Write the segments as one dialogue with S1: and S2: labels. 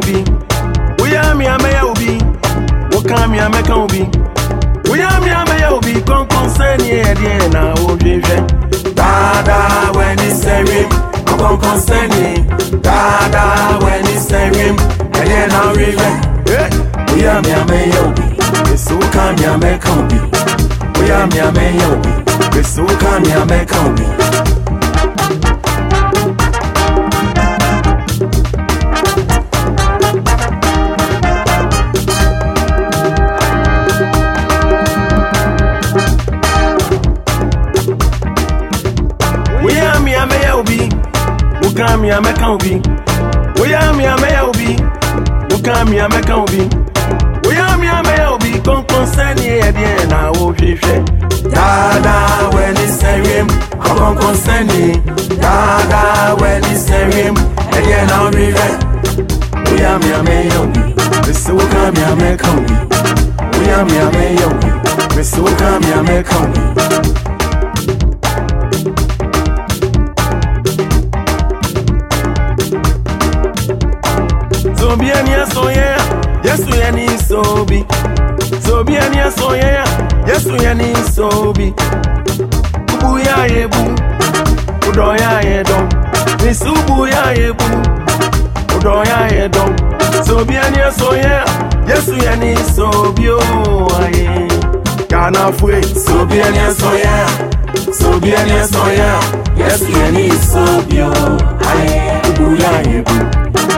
S1: obi Uya mi ameya obi Woka mi ameka obi Uya mi ameya obi Kon konsen ye edye na ojeje Dada weni serim Kon konsen ye Dada weni serim Edye na ojeje Uya mi ameya obi Yesuka mi ameka obi Uya mi ameya obi Yesuka mi ameka obi me, me, me, me, mi amẹ́ka òbí bóyá mi amẹ́yà òbí lókà mi amẹ́ka òbí Dada, when amẹ́yà òbí kọ́ńkọ́n sẹ́ni ẹ̀dí ẹ̀ náà ó fífẹ́. dáadáa wẹ̀ ní sẹ́yìn kọ́ńkọ́n sẹ́ni dáadáa wẹ̀ ní sẹ́yìn ẹ̀dí ẹ̀ náà ó fífẹ́. bóyá mi amẹ́yà òbí bẹ̀sẹ̀ wókà mi amẹ́ka òbí bóyá mi amẹ́yà òbí bẹ̀sẹ̀ wókà mi amẹ́ka òbí. sobi ani asoye yesu oh yani sobi sobi ani asoye yesu oh yani sobi ubu ya yebu udo ya yedo misubu ya yebu udo ya yedo sobi ani asoye yesu yani sobi oh aye kana oh, ah, fue sobi ani asoye sobi ani asoye yesu yani sobi o aye ah, ubu ya ebu.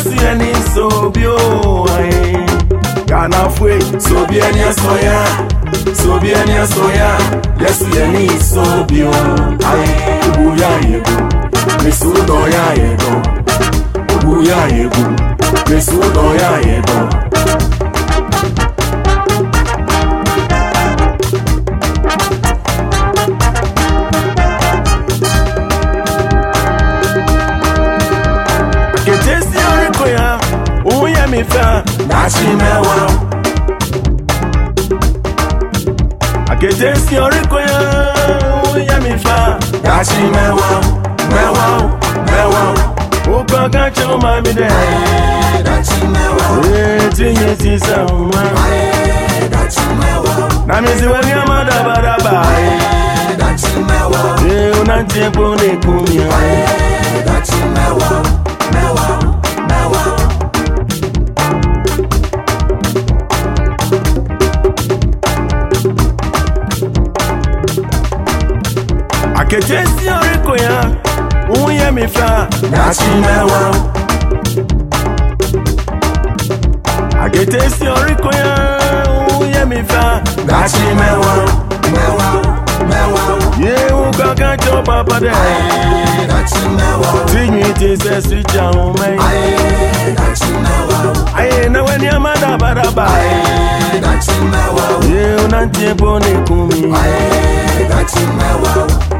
S1: yesu yɛne nso bio ghanafoe sɛ obi ani ɛsɔ ya sɛ obi ani ɛsɔ yɛ yesu yɛne nso bio ebu yɛ ayɛ gu mesu dɔ yɛ ayɛ dɔ ebu yɛ ayɛ mesu dɔ yɛ ayɛ nífẹ̀ẹ́ láti mẹ́wàá. àkété sí orí kò yá ó yá mi fà láti mẹ́wàá mẹ́wàá mẹ́wàá. ó gbọ́ kájọ máa mi dẹ̀. ayé láti mẹ́wàá. oye tí yẹn ti sàn wá. ayé láti mẹ́wàá. nàmísí wẹ́rí ọmọ dábàdábà. ayé láti mẹ́wàá. ṣé o náà ti kú ní kú mi. ayé láti mẹ́wàá mẹ́wàá. Yetesi oriko ya Uye mifa Nachimewa Agetesi oriko ya Uye mifa Nachimewa Mewa Mewa Ye uka kacho papa de Nachimewa Tinyi tise sicha ume Nachimewa Aye na weni amada baraba Nachimewa Ye unantiebo ni kumi Nachimewa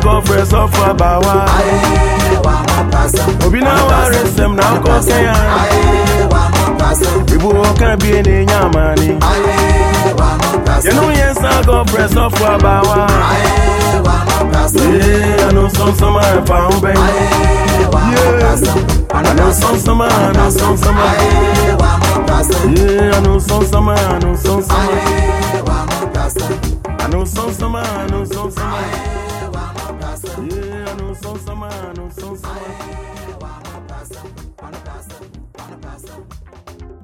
S1: conference of bawa. Obi na wa resem na ko kenya. Ibu o kan bi eni nyamani. You know yes I conference of Abawa. Yeah, I know some summer found baby. Yeah, I know some summer, I know some summer. Yeah, I know some summer, I know some summer. I know some summer, I know some summer. Yeah, I são sama, não são I Aê, o ano passa,